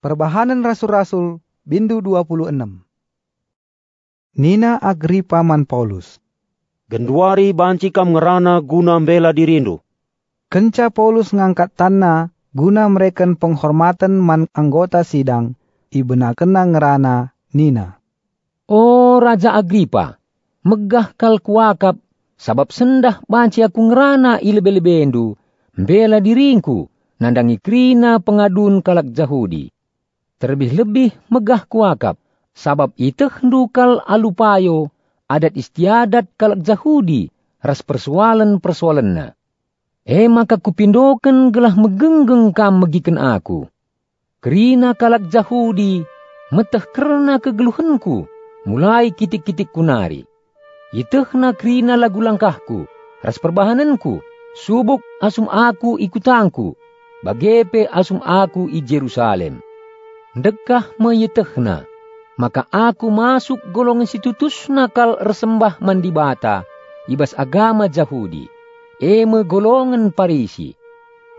Perbahanan Rasul-Rasul Bindu 26 Nina Agripa man Paulus Genduari banci kam ngerana guna bela dirindu. Kenca Paulus ngangkat tanah guna mereken penghormatan man anggota sidang ibena kena ngerana Nina. Oh Raja Agripa, megah kal kuakap sabab sendah banci aku ngerana ilebe-lebendu bela diringku nandangi krina pengadun kalak Jahudi Terlebih-lebih megah kuakap, sabab itu hendukal alupayo, adat istiadat kalak Jahudi, ras persoalan-persoalanna. Eh maka kupindokan gelah megenggeng kam megiken aku. Kerina kalak Jahudi, metah kerana kegeluhanku, mulai kitik-kitik kunari. Itehna kerina lagu langkahku, ras perbahananku, subuk asum aku ikutangku, bagepe asum aku i Jerusalem dekah mayetehna, maka aku masuk golongan situtus nakal resembah mandibata, ibas agama Jahudi, eme golongan Parisi.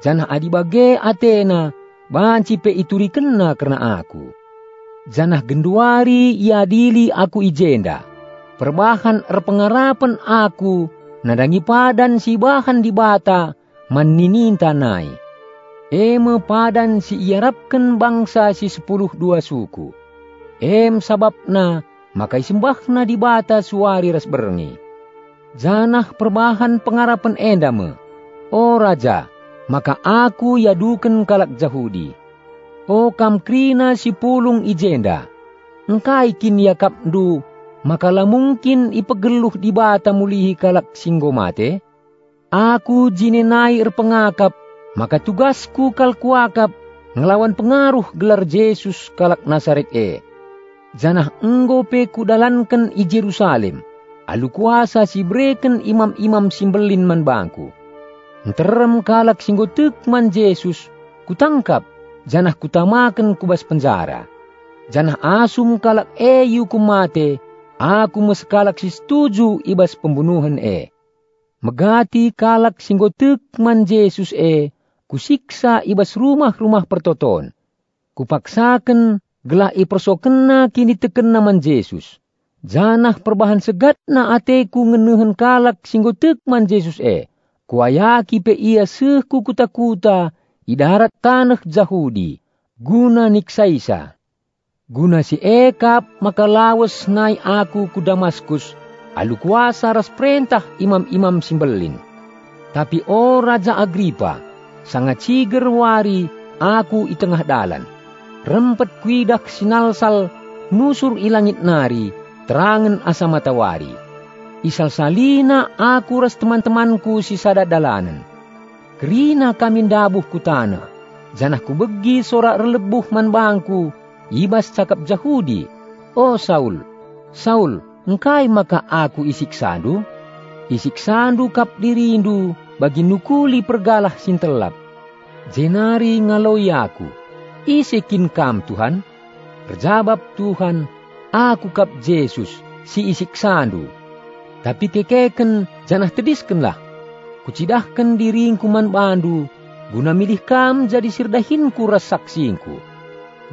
Janah adibage Atena, banci pe ituri kena karena aku. Janah genduari iadili aku ijenda, perbahan erpengarapan aku, nadangi padan si bahan dibata, manininta naik Eme padan si iarapkan bangsa si sepuluh dua suku. Em sababna maka isembahna di bata suari ras berengi. Janah perbahan pengarapan endame. O raja, maka aku yaduken kalak Jahudi. O kam krina si pulung ijenda. Engkai kin yakap du, maka la mungkin ipegeluh di bata mulihi kalak singgomate. Aku jinenai erpengakap maka tugasku kal kuakap ngelawan pengaruh gelar Yesus kalak Nasaret e. Janah enggo pe kudalankan i Jerusalem. Alu kuasa si breken imam-imam simbelin man bangku. Nterem kalak singgo tek man Yesus. Kutangkap. Janah kutamakan kubas penjara. Janah asum kalak e yukum mate. Aku meskalak si setuju ibas pembunuhan e. Megati kalak singgo tek man Yesus e kusiksa ibas rumah-rumah pertoton. Kupaksakan gelah ipersokena kini teken naman Yesus. Janah perbahan segat na ateku ngenehen kalak singgo tekman Yesus e. Kuayaki pe ia seh kuta-kuta idarat tanah Jahudi. Guna niksaisa. Guna si ekap maka lawas nai aku ku Damaskus. Alu kuasa ras perintah imam-imam simbelin. Tapi o Raja Agripa, sangat ciger wari aku i tengah dalan. Rempet kuidak sinalsal nusur ilangit nari terangan asa matawari. Isal salina aku ras teman-temanku si sada dalanan. Kerina kami dabuh ku tanah. Janah ku begi sorak relebuh man bangku. Ibas cakap Jahudi. Oh Saul, Saul, engkai maka aku isik sandu? Isik sandu kap dirindu bagi nukuli pergalah sintelap. Jenari ngaloi aku, isikin kam Tuhan, berjawab Tuhan, aku kap Yesus, si isik sandu. Tapi kekeken janah tediskenlah, kucidahkan diringku man bandu, guna milih kam jadi sirdahinku rasaksingku.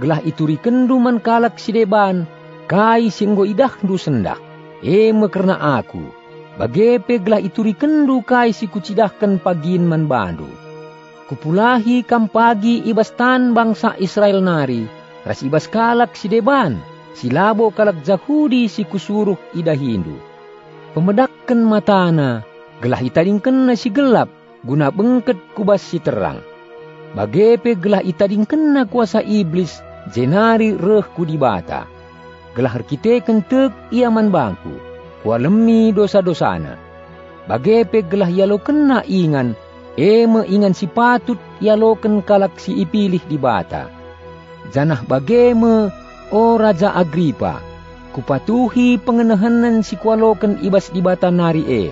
Gelah itu rikendu man kalak sideban, kai singgo idah du sendak, eme karena aku, Bagepe gelah itu rikendu kai si kucidahkan pagin man bandu. Kupulahi kam pagi ibastan bangsa Israel nari, ras ibas kalak si deban, si labo kalak Jahudi si kusuruh ida Hindu. Pemedakkan matana, gelah itadingken si gelap, guna bengket kubas si terang. Bagepe gelah itadingken kuasa iblis, jenari reh kudibata. Gelah harkiteken tek iaman bangku kualemi dosa-dosana. Bagepe gelah yalo kena ingan, eme ingan si patut yaloken kalak si ipilih di bata. Janah bageme, o Raja Agripa, kupatuhi pengenahanan si kualoken ibas di bata nari e.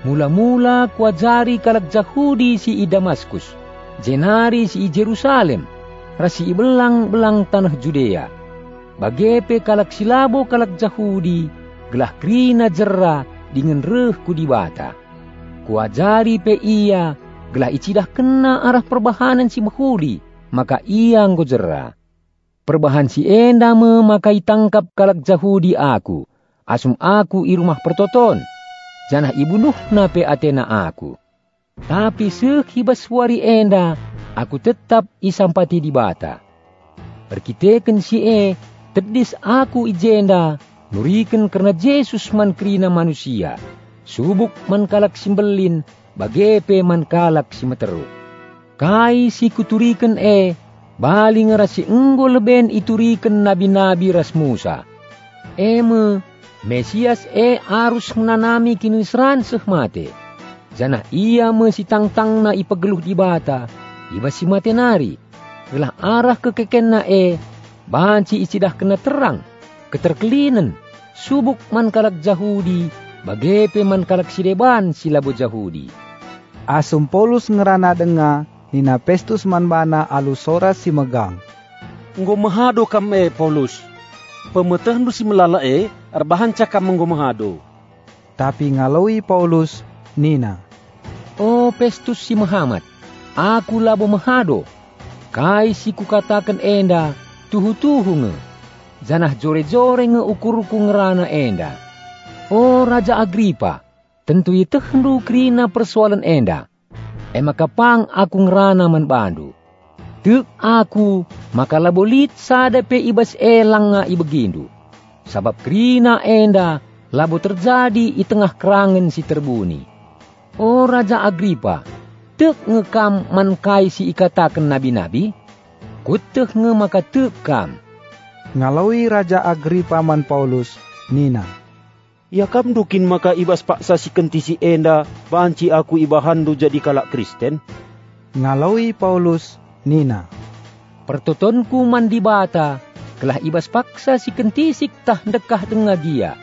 Mula-mula kuajari kalak Jahudi si i Damaskus, jenari si i Jerusalem, rasi i belang-belang tanah Judea. Bagepe kalak silabo kalak Jahudi, gelah krina jera dengan reh ku dibata. Kuajari pe ia gelah icidah kena arah perbahanan si mahudi, maka ia nggo jera. perbahan si enda memakai tangkap kalak Yahudi aku. Asum aku i rumah pertoton. Janah ibu nuh nape atena aku. Tapi sehibas wari enda, aku tetap isampati di bata. Perkiteken si e, tedis aku ijenda, nuriken karena Yesus man krina manusia. Subuk man kalak simbelin, bagepe man kalak si meteru. Kai si kuturiken e, bali ngerasi enggo leben ituriken nabi-nabi ras Musa. Eme, Mesias e arus menanami kinisran sehmate. Jana ia mesitang-tang na ipageluh di bata, iba si matenari. Gelah arah kekeken na e, banci isidah kena terang, keterkelinen, subuk man kalak Jahudi, bagepe man kalak sideban silabo Jahudi. Asum Paulus ngerana denga, nina pestus man bana alu sora si megang. Ngo mahado kam e Paulus. Pemetah si melala e, arbahan cakap menggo mahado. Tapi ngalawi Paulus, nina. Oh pestus si Muhammad, aku labo mahado. Kai si kukatakan enda, tuhu-tuhu nge. Zanah jore-jore nge ukur-ukur ngerana enda. Oh Raja Agripa, tentu itu hendu krina persoalan enda. Ema kapang aku ngerana man bandu. Tuk aku, maka labolit sada pe ibas elang nga ibegindu. Sabab krina enda, labo terjadi i tengah kerangan si terbuni. Oh Raja Agripa, tuk ngekam man kai si ikatakan nabi-nabi? Kutuk nge maka tuk Ngalawi Raja Agripa man Paulus, nina. Ya kam dukin maka ibas paksa si kentisi enda, banci aku ibahandu jadi kalak Kristen. Ngalawi Paulus, nina. Pertotonku man di bata, kelah ibas paksa si kentisik tah dekah denga dia.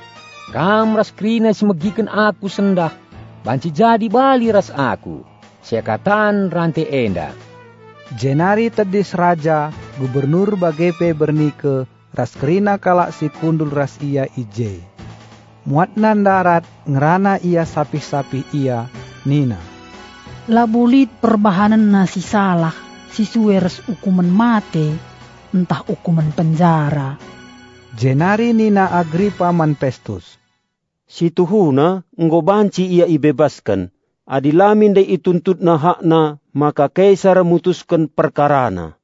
Kam ras krina si megikan aku sendah, banci jadi bali ras aku. Sekatan rantai enda. Jenari tedis raja, gubernur bagepe bernike, ras kerina kalak si kundul ras ia ije. Muatnan darat ngerana ia sapih-sapih ia, Nina. Labulit perbahanan nasi salah, si suweres hukuman mate, entah hukuman penjara. Jenari Nina Agripa man Pestus. Si tuhuna enggo banci ia ibebaskan. Adilamin day ituntut na hakna, maka kaisar mutuskan perkarana.